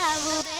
I will